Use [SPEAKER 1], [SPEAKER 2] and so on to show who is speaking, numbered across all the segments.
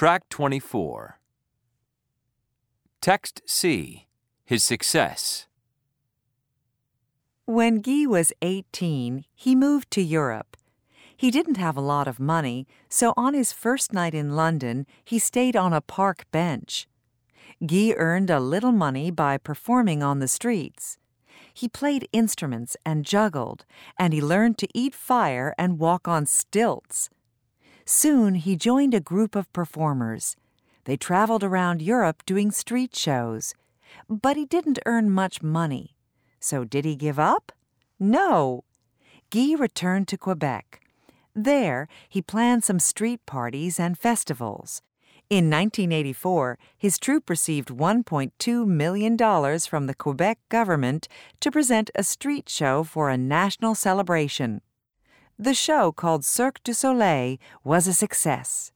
[SPEAKER 1] Track 24. Text C. His success.
[SPEAKER 2] When Guy was 18, he moved to Europe. He didn't have a lot of money, so on his first night in London, he stayed on a park bench. Guy earned a little money by performing on the streets. He played instruments and juggled, and he learned to eat fire and walk on stilts. Soon he joined a group of performers. They traveled around Europe doing street shows. But he didn't earn much money. So did he give up? No. Guy returned to Quebec. There, he planned some street parties and festivals. In 1984, his troupe received $1.2 million from the Quebec government to present a street show for a national celebration. The show, called Cirque du Soleil, was a success.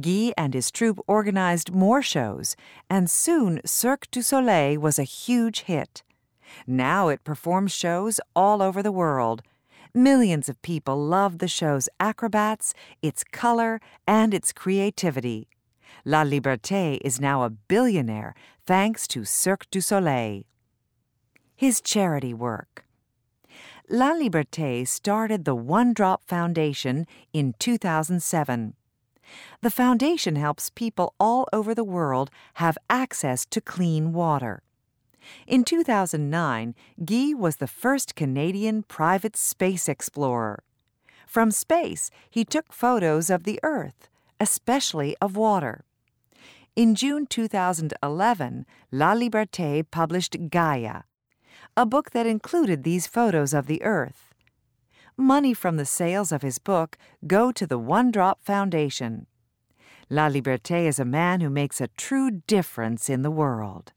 [SPEAKER 2] Guy and his troupe organized more shows, and soon Cirque du Soleil was a huge hit. Now it performs shows all over the world. Millions of people love the show's acrobats, its color, and its creativity. Laliberté is now a billionaire thanks to Cirque du Soleil. His charity work. Laliberté started the One Drop Foundation in 2007. The foundation helps people all over the world have access to clean water. In 2009, Guy was the first Canadian private space explorer. From space, he took photos of the Earth, especially of water. In June 2011, Laliberté published Gaia, a book that included these photos of the Earth. Money from the sales of his book go to the One Drop Foundation. Laliberté is a man who makes a true difference in the world.